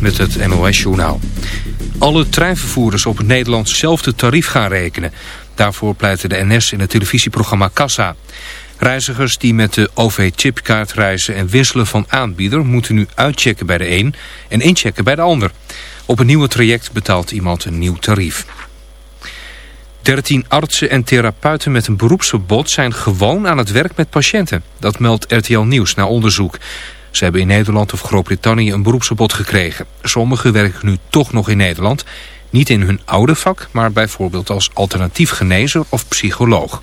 met het NOS-journaal. Alle treinvervoerders op het Nederlands hetzelfde tarief gaan rekenen. Daarvoor pleitte de NS in het televisieprogramma Kassa. Reizigers die met de OV-chipkaart reizen en wisselen van aanbieder... moeten nu uitchecken bij de een en inchecken bij de ander. Op een nieuwe traject betaalt iemand een nieuw tarief. 13 artsen en therapeuten met een beroepsverbod zijn gewoon aan het werk met patiënten. Dat meldt RTL Nieuws na onderzoek. Ze hebben in Nederland of Groot-Brittannië een beroepsverbod gekregen. Sommigen werken nu toch nog in Nederland. Niet in hun oude vak, maar bijvoorbeeld als alternatief genezer of psycholoog.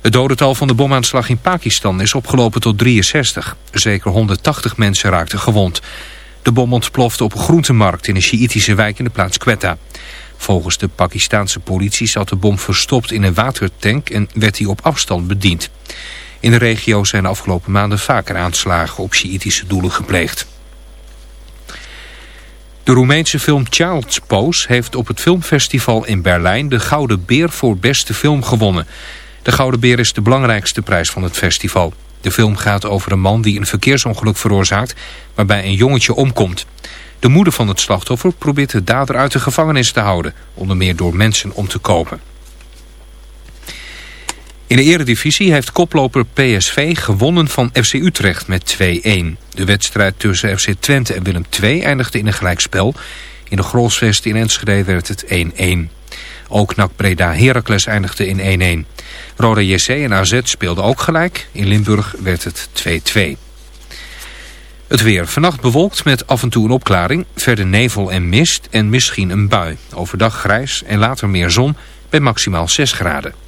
Het dodental van de bomaanslag in Pakistan is opgelopen tot 63. Zeker 180 mensen raakten gewond. De bom ontplofte op een groentemarkt in een Sjiïtische wijk in de plaats Quetta. Volgens de Pakistanse politie zat de bom verstopt in een watertank en werd hij op afstand bediend. In de regio zijn de afgelopen maanden vaker aanslagen op Sjiïtische doelen gepleegd. De Roemeense film Child's Pose heeft op het filmfestival in Berlijn de Gouden Beer voor beste film gewonnen. De Gouden Beer is de belangrijkste prijs van het festival. De film gaat over een man die een verkeersongeluk veroorzaakt waarbij een jongetje omkomt. De moeder van het slachtoffer probeert de dader uit de gevangenis te houden, onder meer door mensen om te kopen. In de eredivisie heeft koploper PSV gewonnen van FC Utrecht met 2-1. De wedstrijd tussen FC Twente en Willem II eindigde in een gelijkspel. In de Grolsvest in Enschede werd het 1-1. Ook NAC Breda Heracles eindigde in 1-1. Roda JC en AZ speelden ook gelijk. In Limburg werd het 2-2. Het weer. Vannacht bewolkt met af en toe een opklaring. Verder nevel en mist en misschien een bui. Overdag grijs en later meer zon bij maximaal 6 graden.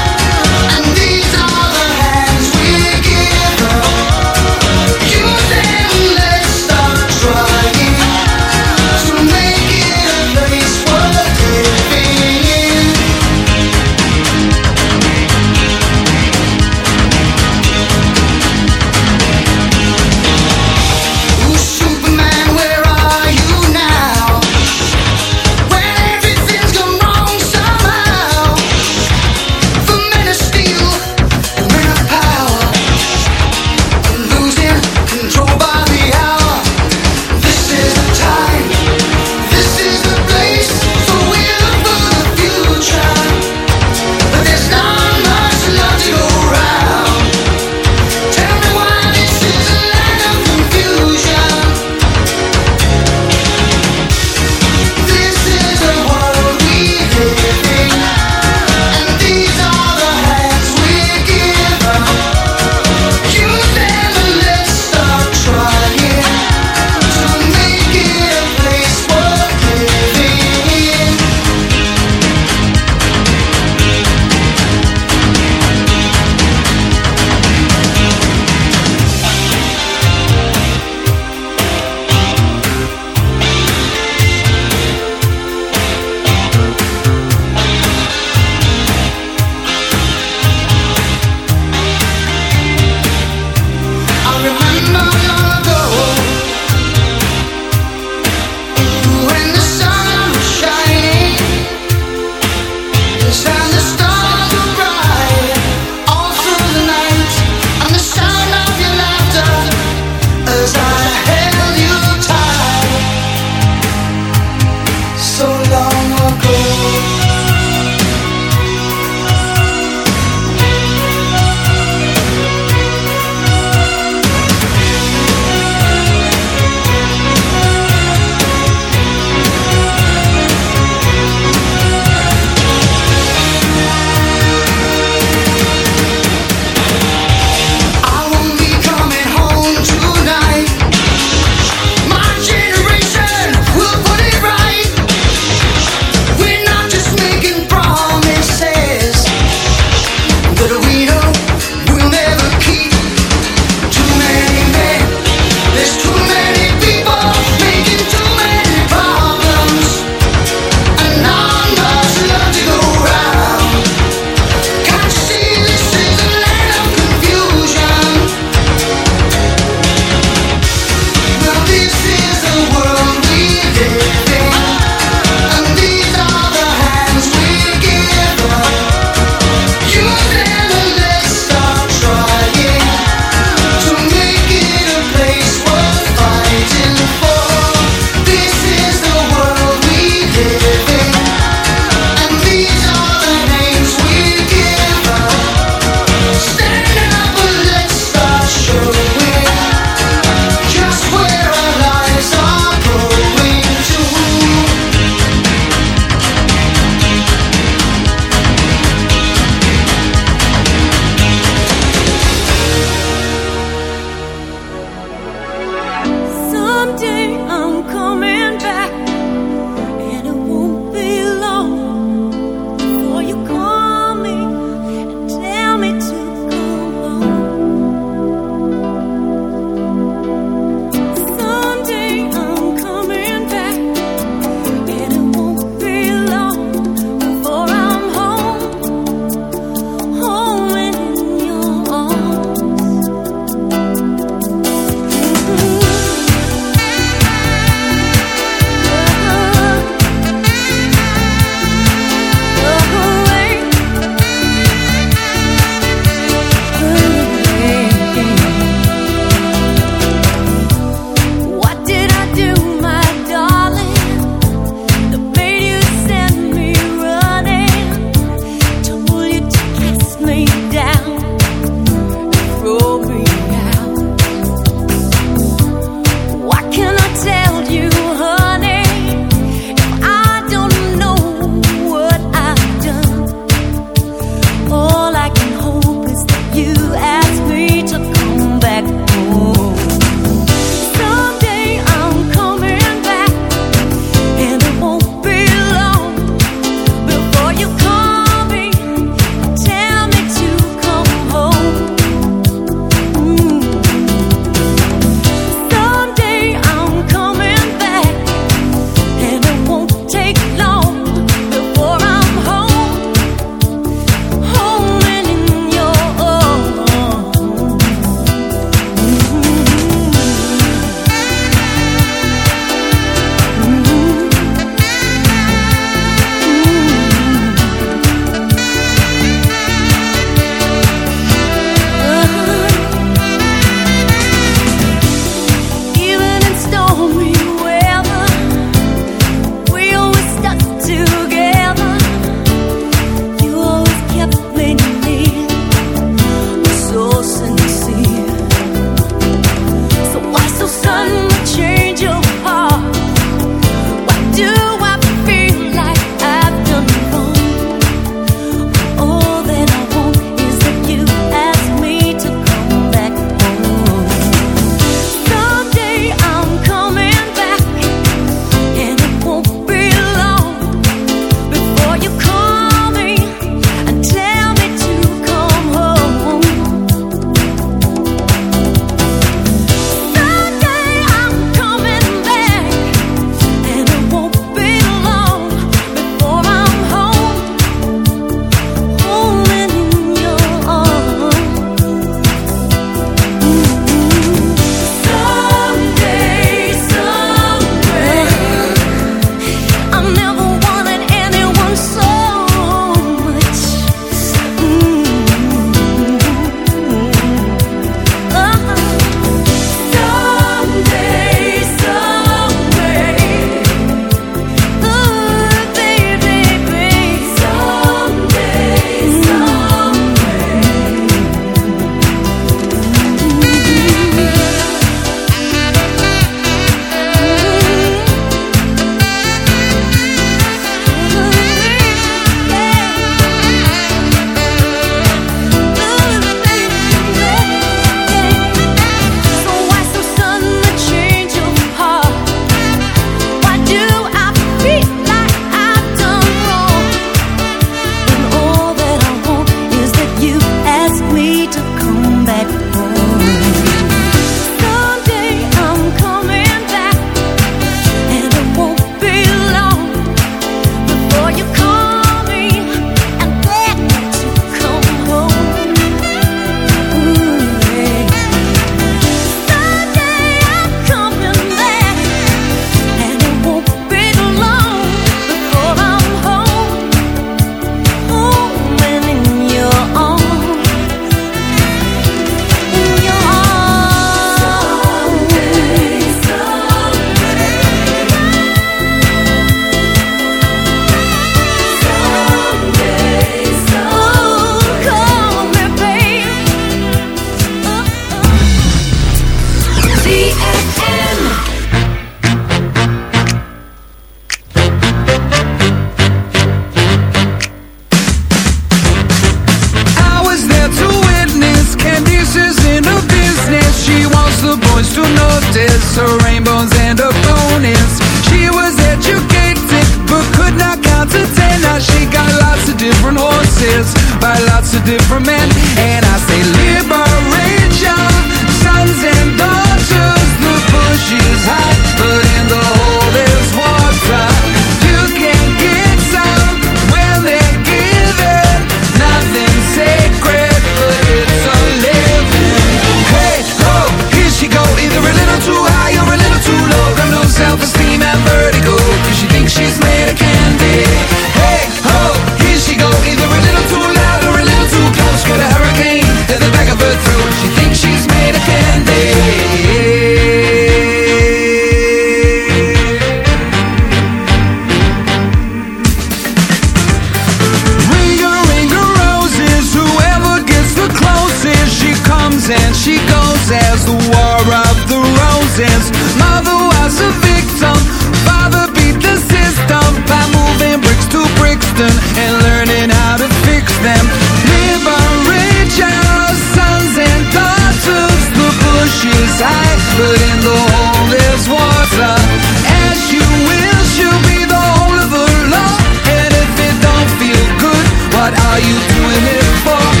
You doing it for?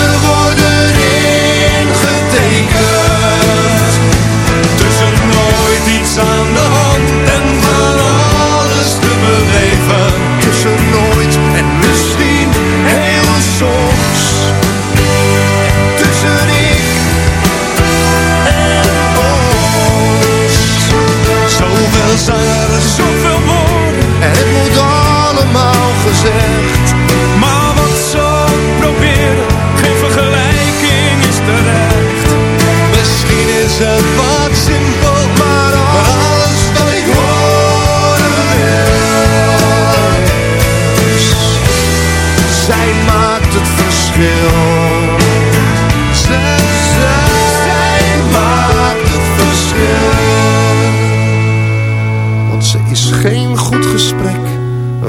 zal zijn er zoveel.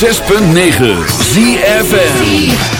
106.9 ZFM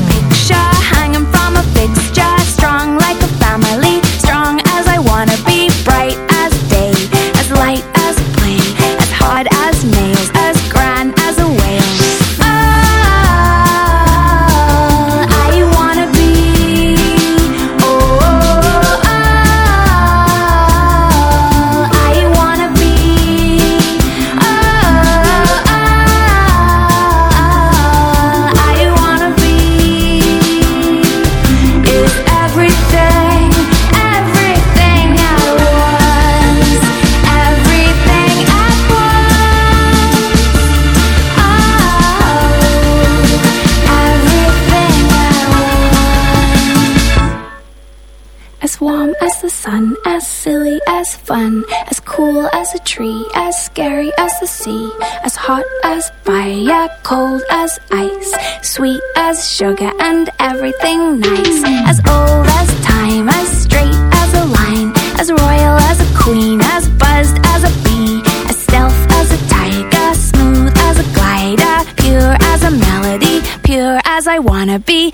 as sugar and everything nice, as old as time, as straight as a line, as royal as a queen, as buzzed as a bee, as stealth as a tiger, smooth as a glider, pure as a melody, pure as I wanna be.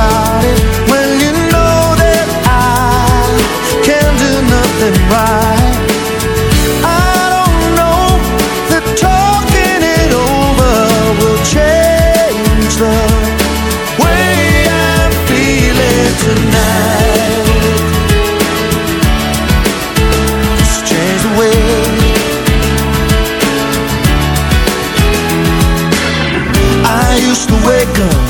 about it When you know that I Can do nothing right I don't know That talking it over Will change the way I'm feeling tonight. Just change the way. I used to wake up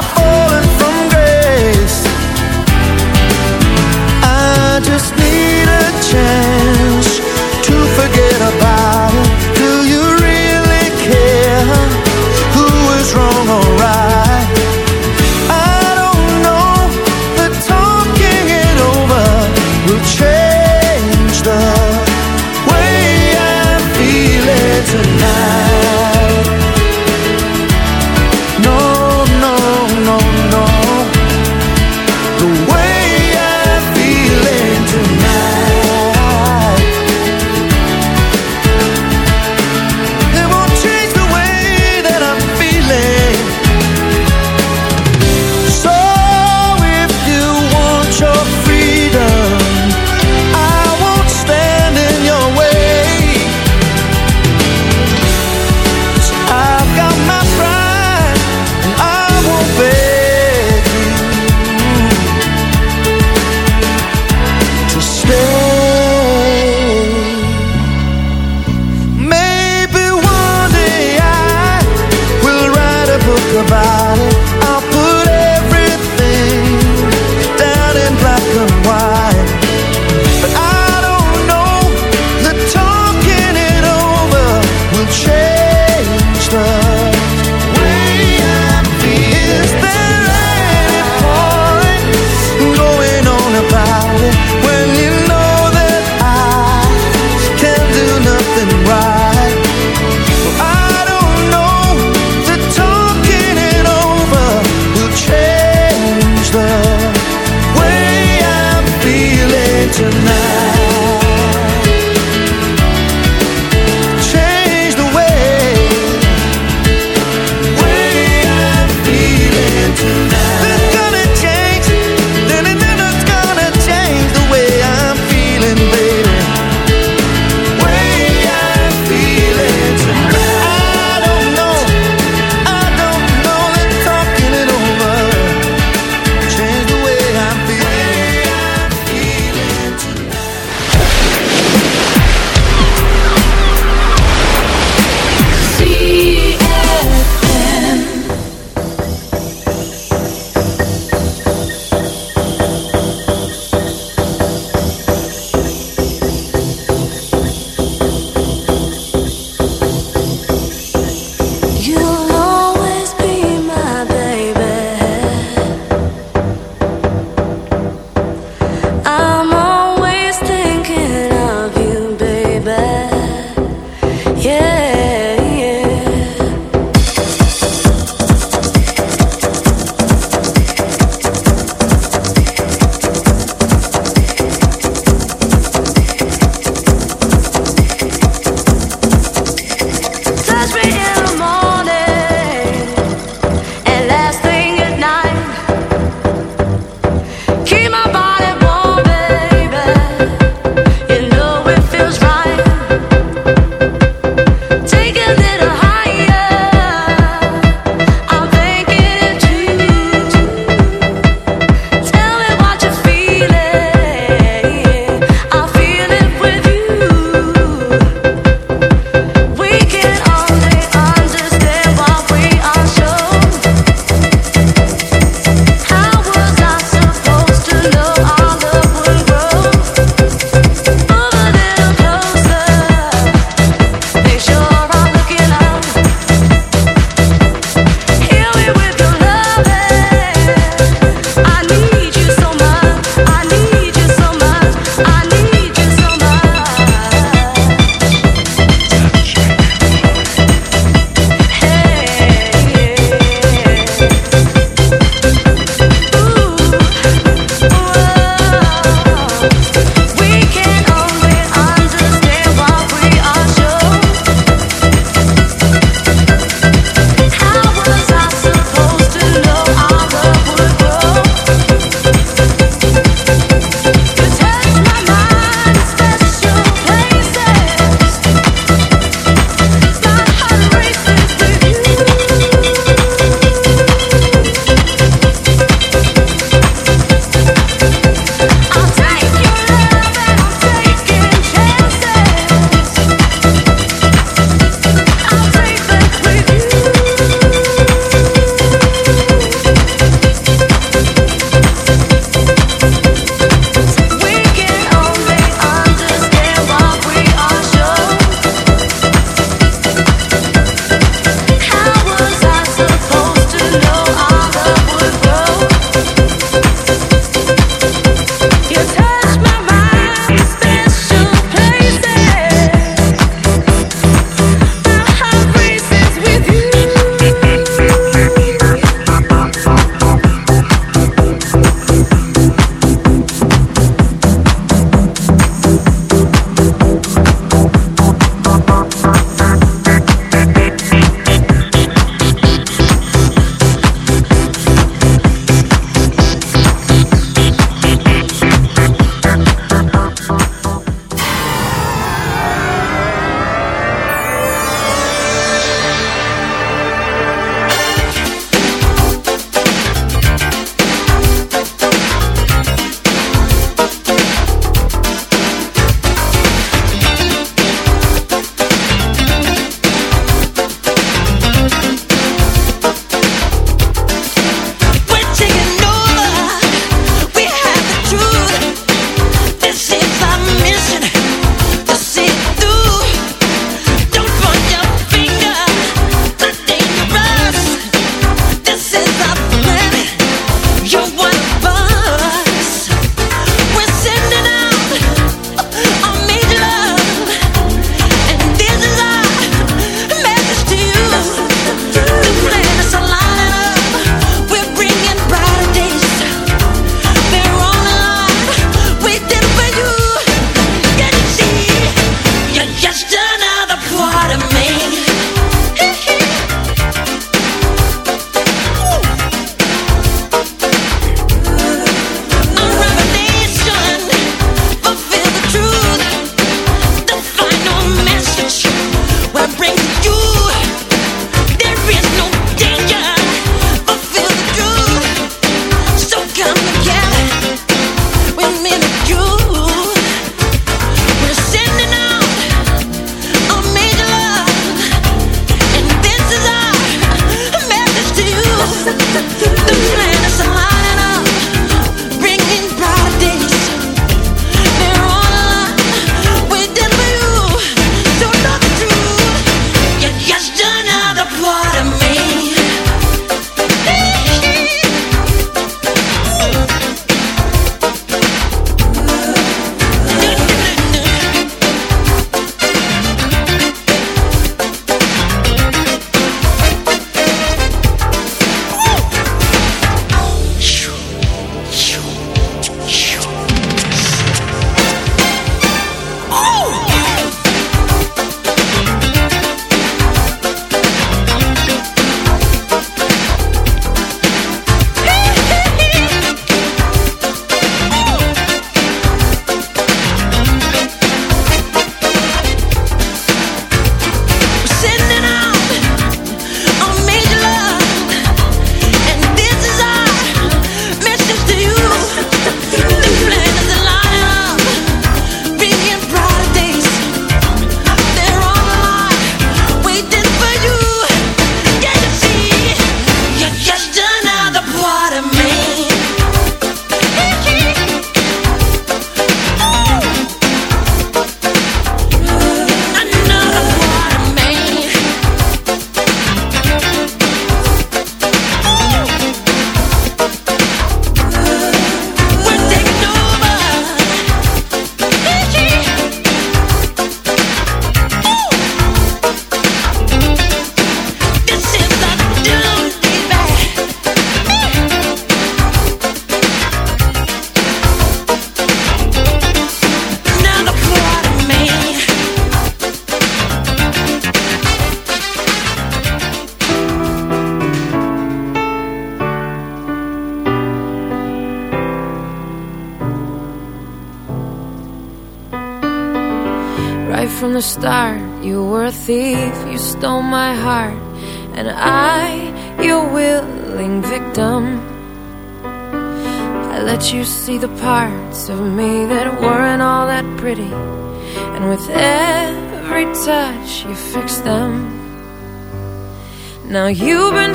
Now you've been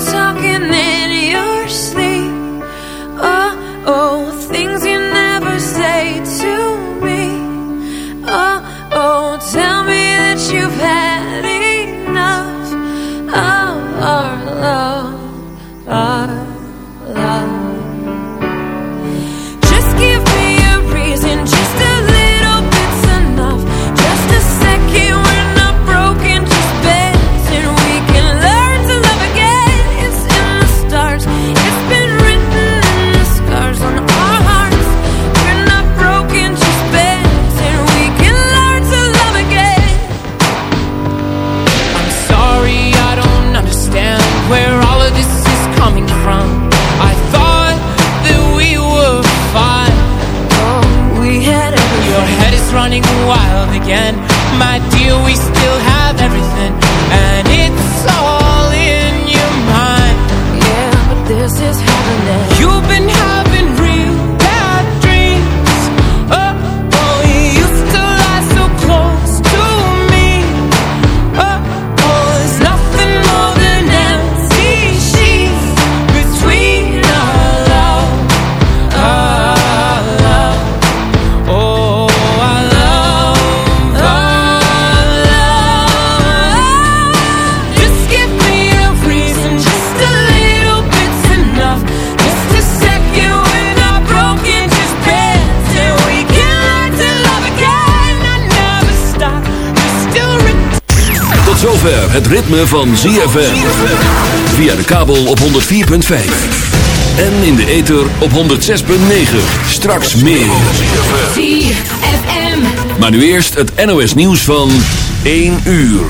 het ritme van ZFM. Via de kabel op 104.5. En in de ether op 106.9. Straks meer. ZFM. Maar nu eerst het NOS nieuws van 1 uur.